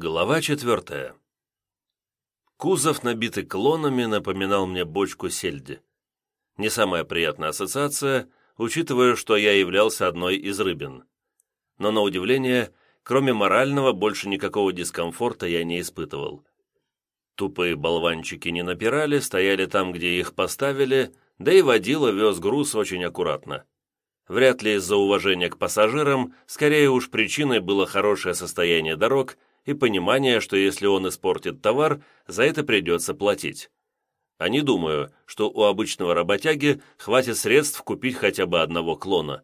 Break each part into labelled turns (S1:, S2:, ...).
S1: Глава четвертая. Кузов, набитый клонами, напоминал мне бочку сельди. Не самая приятная ассоциация, учитывая, что я являлся одной из рыбин. Но, на удивление, кроме морального, больше никакого дискомфорта я не испытывал. Тупые болванчики не напирали, стояли там, где их поставили, да и водила вез груз очень аккуратно. Вряд ли из-за уважения к пассажирам, скорее уж причиной было хорошее состояние дорог – и понимание, что если он испортит товар, за это придется платить. А не думаю, что у обычного работяги хватит средств купить хотя бы одного клона.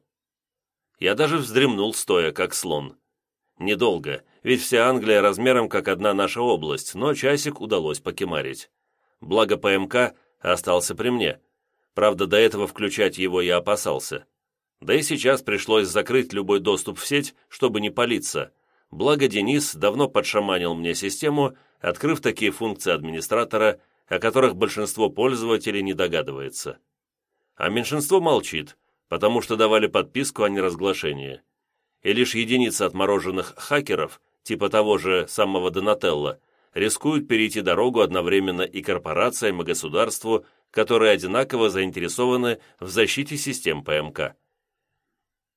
S1: Я даже вздремнул стоя, как слон. Недолго, ведь вся Англия размером как одна наша область, но часик удалось покемарить. Благо ПМК остался при мне. Правда, до этого включать его я опасался. Да и сейчас пришлось закрыть любой доступ в сеть, чтобы не палиться – Благо Денис давно подшаманил мне систему, открыв такие функции администратора, о которых большинство пользователей не догадывается. А меньшинство молчит, потому что давали подписку о неразглашении. И лишь единицы отмороженных хакеров, типа того же самого Донателло, рискуют перейти дорогу одновременно и корпорациям, и государству, которые одинаково заинтересованы в защите систем ПМК.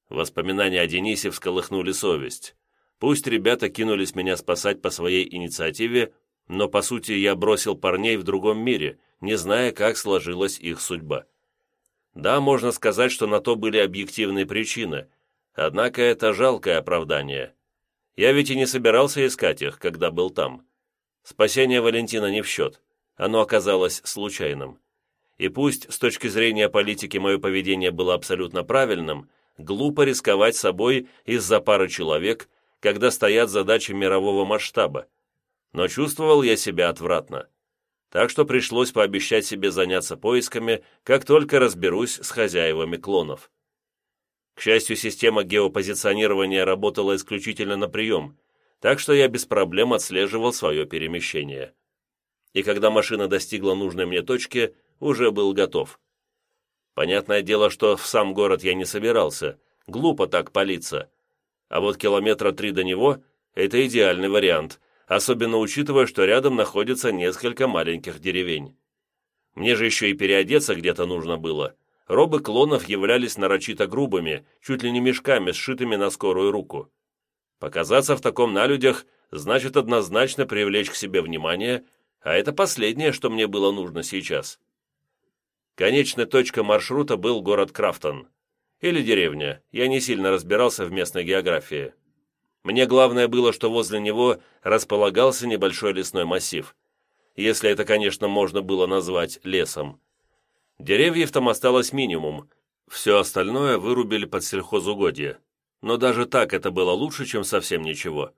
S1: Воспоминания о Денисе всколыхнули совесть. Пусть ребята кинулись меня спасать по своей инициативе, но, по сути, я бросил парней в другом мире, не зная, как сложилась их судьба. Да, можно сказать, что на то были объективные причины, однако это жалкое оправдание. Я ведь и не собирался искать их, когда был там. Спасение Валентина не в счет, оно оказалось случайным. И пусть с точки зрения политики мое поведение было абсолютно правильным, глупо рисковать собой из-за пары человек, когда стоят задачи мирового масштаба, но чувствовал я себя отвратно. Так что пришлось пообещать себе заняться поисками, как только разберусь с хозяевами клонов. К счастью, система геопозиционирования работала исключительно на прием, так что я без проблем отслеживал свое перемещение. И когда машина достигла нужной мне точки, уже был готов. Понятное дело, что в сам город я не собирался, глупо так палиться, а вот километра три до него – это идеальный вариант, особенно учитывая, что рядом находится несколько маленьких деревень. Мне же еще и переодеться где-то нужно было. Робы клонов являлись нарочито грубыми, чуть ли не мешками, сшитыми на скорую руку. Показаться в таком на людях значит однозначно привлечь к себе внимание, а это последнее, что мне было нужно сейчас. Конечной точкой маршрута был город Крафтон. Или деревня, я не сильно разбирался в местной географии. Мне главное было, что возле него располагался небольшой лесной массив. Если это, конечно, можно было назвать лесом. Деревьев там осталось минимум, все остальное вырубили под сельхозугодье. Но даже так это было лучше, чем совсем ничего.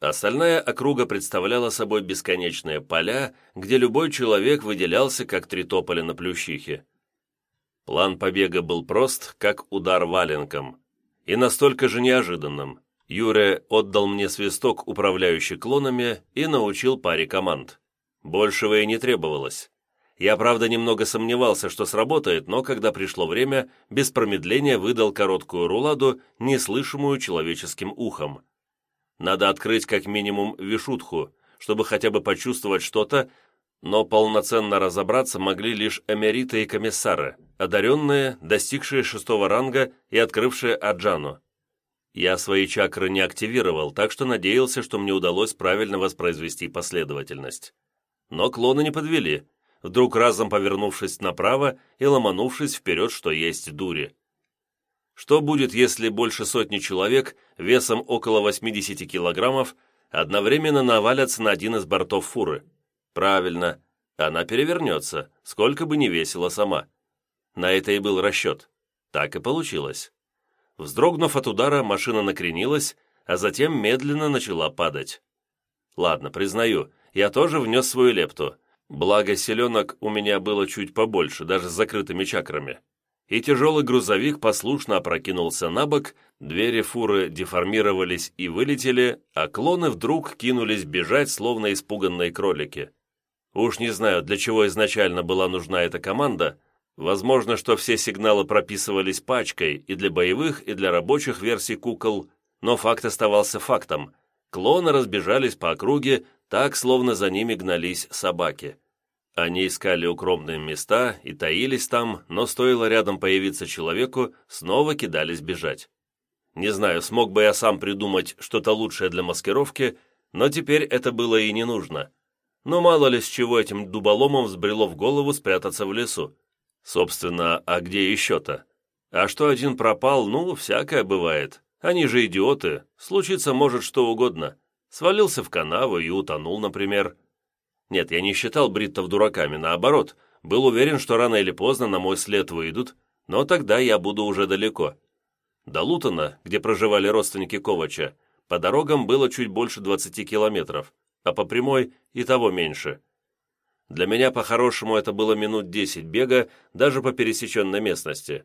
S1: Остальная округа представляла собой бесконечные поля, где любой человек выделялся, как три тополя на плющихе. План побега был прост, как удар валенком, и настолько же неожиданным. Юре отдал мне свисток, управляющий клонами, и научил паре команд. Большего и не требовалось. Я, правда, немного сомневался, что сработает, но когда пришло время, без промедления выдал короткую руладу, неслышимую человеческим ухом. Надо открыть как минимум вишутху, чтобы хотя бы почувствовать что-то, но полноценно разобраться могли лишь эмериты и комиссары, одаренные, достигшие шестого ранга и открывшие Аджану. Я свои чакры не активировал, так что надеялся, что мне удалось правильно воспроизвести последовательность. Но клоны не подвели, вдруг разом повернувшись направо и ломанувшись вперед, что есть дури. Что будет, если больше сотни человек весом около 80 килограммов одновременно навалятся на один из бортов фуры? Правильно, она перевернется, сколько бы ни весила сама. На это и был расчет. Так и получилось. Вздрогнув от удара, машина накренилась, а затем медленно начала падать. Ладно, признаю, я тоже внес свою лепту. Благо, селенок у меня было чуть побольше, даже с закрытыми чакрами. И тяжелый грузовик послушно опрокинулся на бок, двери фуры деформировались и вылетели, а клоны вдруг кинулись бежать, словно испуганные кролики. Уж не знаю, для чего изначально была нужна эта команда. Возможно, что все сигналы прописывались пачкой и для боевых, и для рабочих версий кукол, но факт оставался фактом. Клоны разбежались по округе, так, словно за ними гнались собаки. Они искали укромные места и таились там, но стоило рядом появиться человеку, снова кидались бежать. Не знаю, смог бы я сам придумать что-то лучшее для маскировки, но теперь это было и не нужно. Но мало ли с чего этим дуболомом взбрело в голову спрятаться в лесу. Собственно, а где еще-то? А что один пропал, ну, всякое бывает. Они же идиоты, случиться может что угодно. Свалился в канаву и утонул, например. Нет, я не считал бриттов дураками, наоборот, был уверен, что рано или поздно на мой след выйдут, но тогда я буду уже далеко. До Лутона, где проживали родственники Ковача, по дорогам было чуть больше 20 километров, а по прямой и того меньше. Для меня, по-хорошему, это было минут 10 бега даже по пересеченной местности.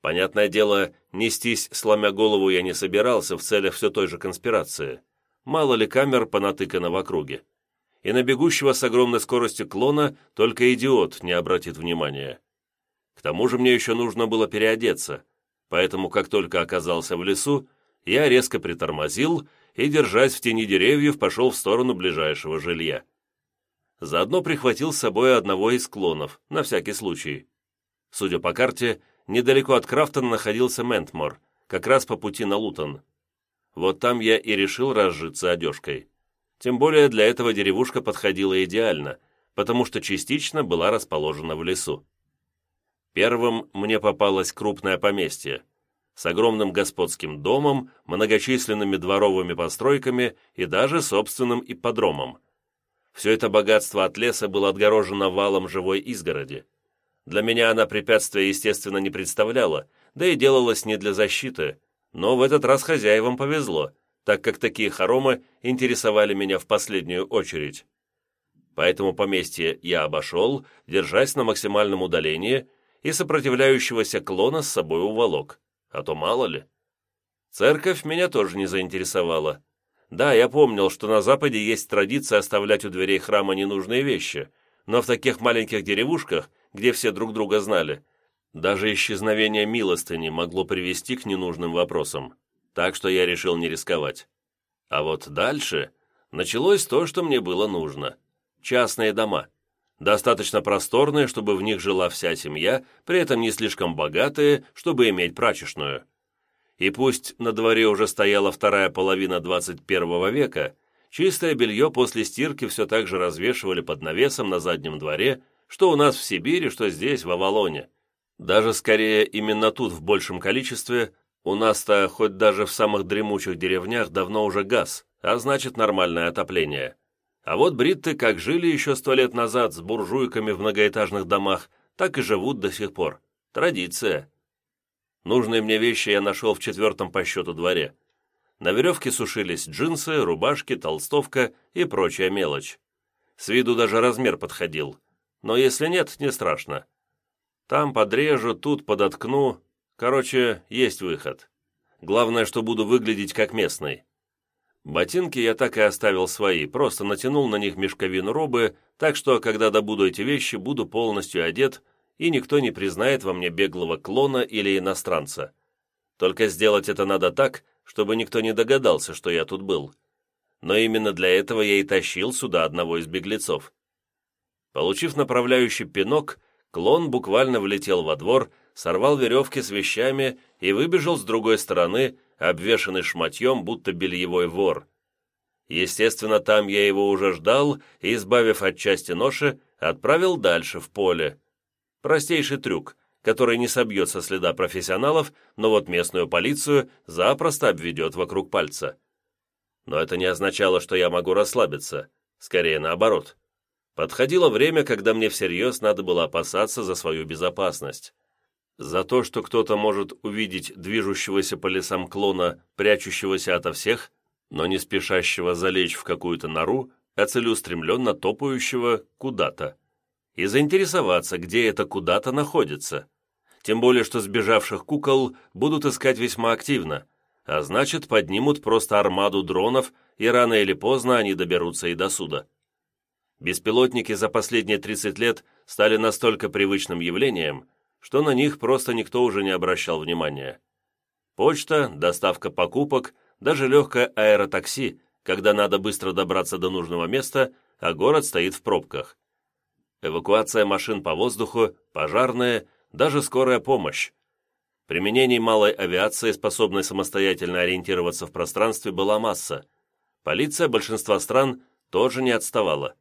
S1: Понятное дело, нестись, сломя голову, я не собирался в целях все той же конспирации. Мало ли камер понатыкано в округе. И на бегущего с огромной скоростью клона только идиот не обратит внимания. К тому же мне еще нужно было переодеться, поэтому как только оказался в лесу, я резко притормозил и, держась в тени деревьев, пошел в сторону ближайшего жилья. Заодно прихватил с собой одного из клонов, на всякий случай. Судя по карте, недалеко от Крафтона находился Ментмор, как раз по пути на Лутон. Вот там я и решил разжиться одежкой. Тем более для этого деревушка подходила идеально, потому что частично была расположена в лесу. Первым мне попалось крупное поместье с огромным господским домом, многочисленными дворовыми постройками и даже собственным ипподромом. Все это богатство от леса было отгорожено валом живой изгороди. Для меня она препятствия, естественно, не представляла, да и делалась не для защиты, но в этот раз хозяевам повезло, так как такие хоромы интересовали меня в последнюю очередь. Поэтому поместье я обошел, держась на максимальном удалении, и сопротивляющегося клона с собой уволок, а то мало ли. Церковь меня тоже не заинтересовала. Да, я помнил, что на Западе есть традиция оставлять у дверей храма ненужные вещи, но в таких маленьких деревушках – где все друг друга знали. Даже исчезновение милостыни могло привести к ненужным вопросам, так что я решил не рисковать. А вот дальше началось то, что мне было нужно. Частные дома. Достаточно просторные, чтобы в них жила вся семья, при этом не слишком богатые, чтобы иметь прачечную. И пусть на дворе уже стояла вторая половина 21 века, чистое белье после стирки все так же развешивали под навесом на заднем дворе что у нас в Сибири, что здесь, в Авалоне. Даже скорее именно тут в большем количестве, у нас-то хоть даже в самых дремучих деревнях давно уже газ, а значит нормальное отопление. А вот бритты как жили еще сто лет назад с буржуйками в многоэтажных домах, так и живут до сих пор. Традиция. Нужные мне вещи я нашел в четвертом по счету дворе. На веревке сушились джинсы, рубашки, толстовка и прочая мелочь. С виду даже размер подходил – но если нет, не страшно. Там подрежу, тут подоткну. Короче, есть выход. Главное, что буду выглядеть как местный. Ботинки я так и оставил свои, просто натянул на них мешковину робы, так что, когда добуду эти вещи, буду полностью одет, и никто не признает во мне беглого клона или иностранца. Только сделать это надо так, чтобы никто не догадался, что я тут был. Но именно для этого я и тащил сюда одного из беглецов. Получив направляющий пинок, клон буквально влетел во двор, сорвал веревки с вещами и выбежал с другой стороны, обвешанный шматьем, будто бельевой вор. Естественно, там я его уже ждал и, избавив от части ноши, отправил дальше, в поле. Простейший трюк, который не собьет со следа профессионалов, но вот местную полицию запросто обведет вокруг пальца. Но это не означало, что я могу расслабиться. Скорее наоборот. Подходило время, когда мне всерьез надо было опасаться за свою безопасность. За то, что кто-то может увидеть движущегося по лесам клона, прячущегося ото всех, но не спешащего залечь в какую-то нору, а целеустремленно топающего куда-то. И заинтересоваться, где это куда-то находится. Тем более, что сбежавших кукол будут искать весьма активно, а значит, поднимут просто армаду дронов, и рано или поздно они доберутся и до суда. Беспилотники за последние 30 лет стали настолько привычным явлением, что на них просто никто уже не обращал внимания. Почта, доставка покупок, даже легкое аэротакси когда надо быстро добраться до нужного места, а город стоит в пробках. Эвакуация машин по воздуху, пожарные, даже скорая помощь. Применений малой авиации, способной самостоятельно ориентироваться в пространстве, была масса. Полиция большинства стран тоже не отставала.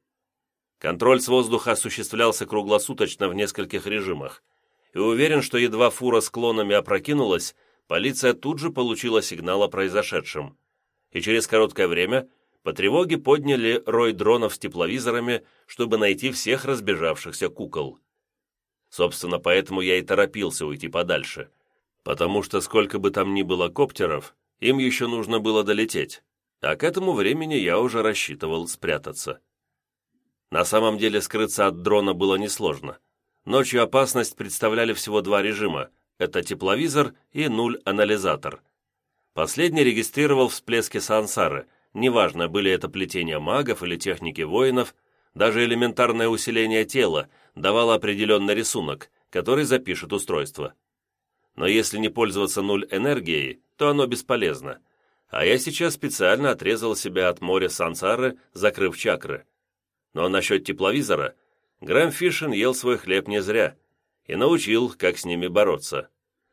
S1: Контроль с воздуха осуществлялся круглосуточно в нескольких режимах. И уверен, что едва фура с клонами опрокинулась, полиция тут же получила сигнал о произошедшем. И через короткое время по тревоге подняли рой дронов с тепловизорами, чтобы найти всех разбежавшихся кукол. Собственно, поэтому я и торопился уйти подальше. Потому что сколько бы там ни было коптеров, им еще нужно было долететь. А к этому времени я уже рассчитывал спрятаться. На самом деле скрыться от дрона было несложно. Ночью опасность представляли всего два режима – это тепловизор и нуль-анализатор. Последний регистрировал всплески сансары, неважно, были это плетения магов или техники воинов, даже элементарное усиление тела давало определенный рисунок, который запишет устройство. Но если не пользоваться нуль энергией, то оно бесполезно. А я сейчас специально отрезал себя от моря сансары, закрыв чакры. Но насчет тепловизора, Грэм Фишин ел свой хлеб не зря и научил, как с ними бороться.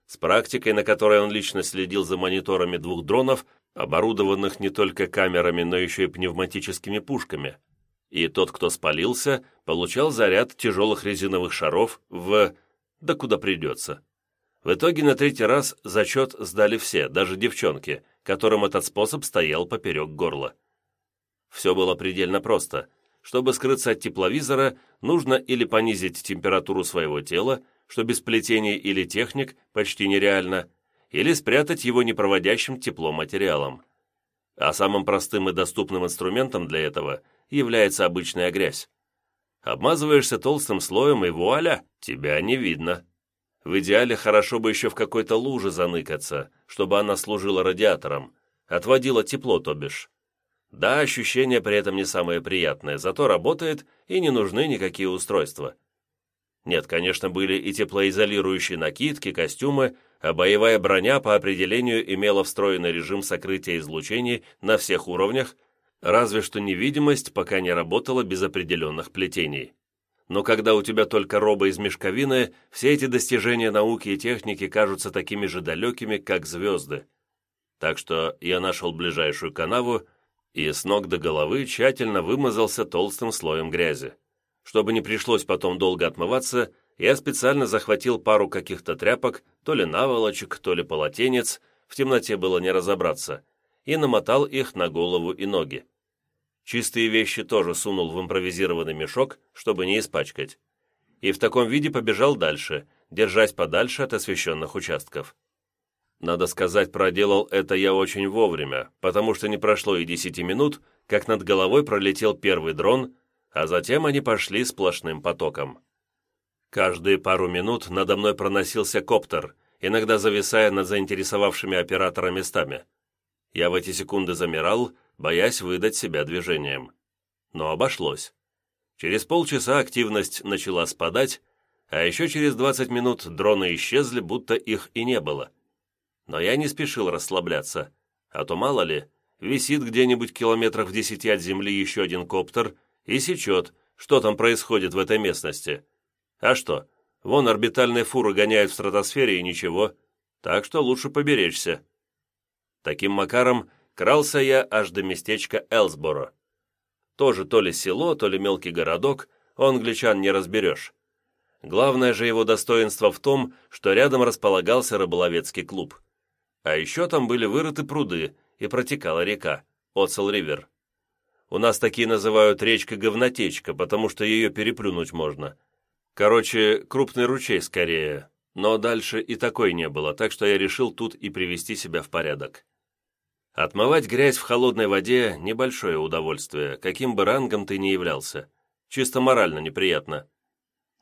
S1: С практикой, на которой он лично следил за мониторами двух дронов, оборудованных не только камерами, но еще и пневматическими пушками. И тот, кто спалился, получал заряд тяжелых резиновых шаров в... да куда придется. В итоге на третий раз зачет сдали все, даже девчонки, которым этот способ стоял поперек горла. Все было предельно просто. Чтобы скрыться от тепловизора, нужно или понизить температуру своего тела, что без плетений или техник почти нереально, или спрятать его непроводящим тепло материалом. А самым простым и доступным инструментом для этого является обычная грязь. Обмазываешься толстым слоем, и вуаля, тебя не видно. В идеале хорошо бы еще в какой-то луже заныкаться, чтобы она служила радиатором, отводила тепло, то бишь. Да, ощущения при этом не самые приятные, зато работает и не нужны никакие устройства. Нет, конечно, были и теплоизолирующие накидки, костюмы, а боевая броня по определению имела встроенный режим сокрытия излучений на всех уровнях, разве что невидимость пока не работала без определенных плетений. Но когда у тебя только роба из мешковины, все эти достижения науки и техники кажутся такими же далекими, как звезды. Так что я нашел ближайшую канаву и с ног до головы тщательно вымазался толстым слоем грязи. Чтобы не пришлось потом долго отмываться, я специально захватил пару каких-то тряпок, то ли наволочек, то ли полотенец, в темноте было не разобраться, и намотал их на голову и ноги. Чистые вещи тоже сунул в импровизированный мешок, чтобы не испачкать. И в таком виде побежал дальше, держась подальше от освещенных участков. Надо сказать, проделал это я очень вовремя, потому что не прошло и десяти минут, как над головой пролетел первый дрон, а затем они пошли сплошным потоком. Каждые пару минут надо мной проносился коптер, иногда зависая над заинтересовавшими оператора местами. Я в эти секунды замирал, боясь выдать себя движением. Но обошлось. Через полчаса активность начала спадать, а еще через 20 минут дроны исчезли, будто их и не было. Но я не спешил расслабляться, а то, мало ли, висит где-нибудь километрах в десяти от земли еще один коптер и сечет, что там происходит в этой местности. А что, вон орбитальные фуры гоняют в стратосфере и ничего, так что лучше поберечься. Таким макаром крался я аж до местечка Элсборо. Тоже то ли село, то ли мелкий городок, у англичан не разберешь. Главное же его достоинство в том, что рядом располагался рыболовецкий клуб. А еще там были вырыты пруды и протекала река, Оцел-Ривер. У нас такие называют речка-говнотечка, потому что ее переплюнуть можно. Короче, крупный ручей скорее, но дальше и такой не было, так что я решил тут и привести себя в порядок. Отмывать грязь в холодной воде – небольшое удовольствие, каким бы рангом ты ни являлся. Чисто морально неприятно.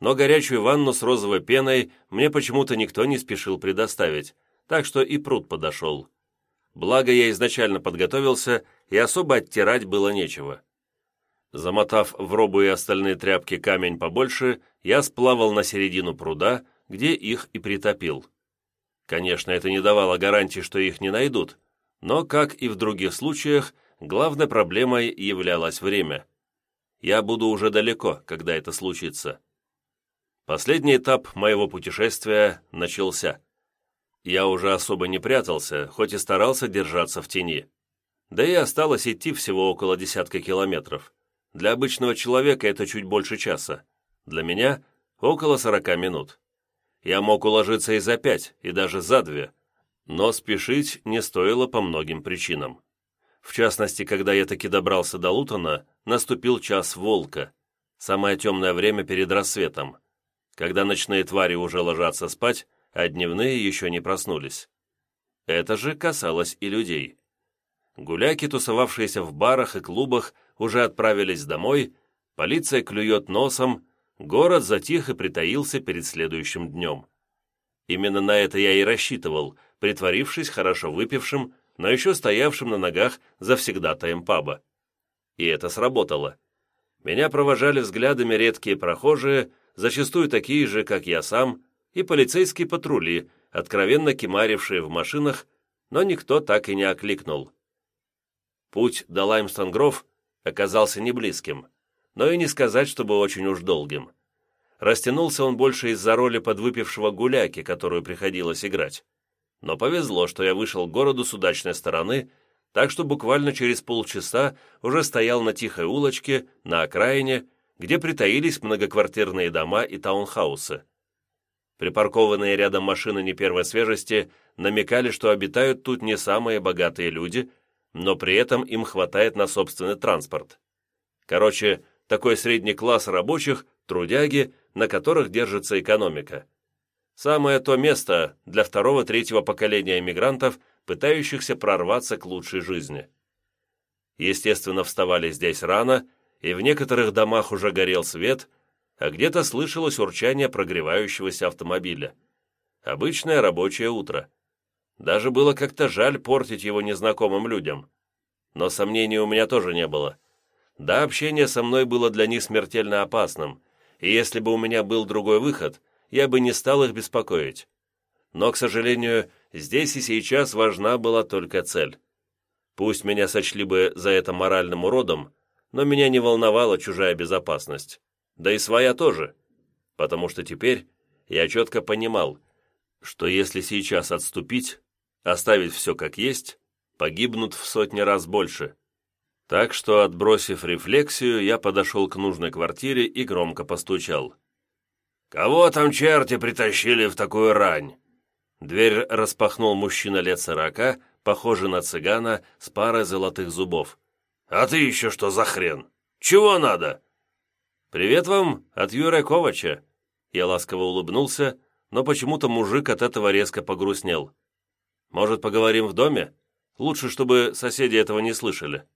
S1: Но горячую ванну с розовой пеной мне почему-то никто не спешил предоставить, так что и пруд подошел. Благо я изначально подготовился, и особо оттирать было нечего. Замотав в робу и остальные тряпки камень побольше, я сплавал на середину пруда, где их и притопил. Конечно, это не давало гарантии, что их не найдут, но, как и в других случаях, главной проблемой являлось время. Я буду уже далеко, когда это случится. Последний этап моего путешествия начался. Я уже особо не прятался, хоть и старался держаться в тени. Да и осталось идти всего около десятка километров. Для обычного человека это чуть больше часа. Для меня – около сорока минут. Я мог уложиться и за пять, и даже за две, но спешить не стоило по многим причинам. В частности, когда я таки добрался до Лутона, наступил час волка, самое темное время перед рассветом, когда ночные твари уже ложатся спать, а дневные еще не проснулись. Это же касалось и людей. Гуляки, тусовавшиеся в барах и клубах, уже отправились домой, полиция клюет носом, город затих и притаился перед следующим днем. Именно на это я и рассчитывал, притворившись хорошо выпившим, но еще стоявшим на ногах завсегдатаем паба. И это сработало. Меня провожали взглядами редкие прохожие, зачастую такие же, как я сам, и полицейские патрули, откровенно кемарившие в машинах, но никто так и не окликнул. Путь до Лаймстон-Гров оказался не близким, но и не сказать, чтобы очень уж долгим. Растянулся он больше из-за роли подвыпившего гуляки, которую приходилось играть. Но повезло, что я вышел к городу с удачной стороны, так что буквально через полчаса уже стоял на тихой улочке, на окраине, где притаились многоквартирные дома и таунхаусы. Припаркованные рядом машины не первой свежести намекали, что обитают тут не самые богатые люди, но при этом им хватает на собственный транспорт. Короче, такой средний класс рабочих, трудяги, на которых держится экономика. Самое то место для второго-третьего поколения иммигрантов, пытающихся прорваться к лучшей жизни. Естественно, вставали здесь рано, и в некоторых домах уже горел свет, а где-то слышалось урчание прогревающегося автомобиля. Обычное рабочее утро. Даже было как-то жаль портить его незнакомым людям. Но сомнений у меня тоже не было. Да, общение со мной было для них смертельно опасным, и если бы у меня был другой выход – я бы не стал их беспокоить. Но, к сожалению, здесь и сейчас важна была только цель. Пусть меня сочли бы за это моральным уродом, но меня не волновала чужая безопасность. Да и своя тоже. Потому что теперь я четко понимал, что если сейчас отступить, оставить все как есть, погибнут в сотни раз больше. Так что, отбросив рефлексию, я подошел к нужной квартире и громко постучал. «Кого там черти притащили в такую рань?» Дверь распахнул мужчина лет сорока, похожий на цыгана, с парой золотых зубов. «А ты еще что за хрен? Чего надо?» «Привет вам от Юрия Ковача!» Я ласково улыбнулся, но почему-то мужик от этого резко погрустнел. «Может, поговорим в доме? Лучше, чтобы соседи этого не слышали».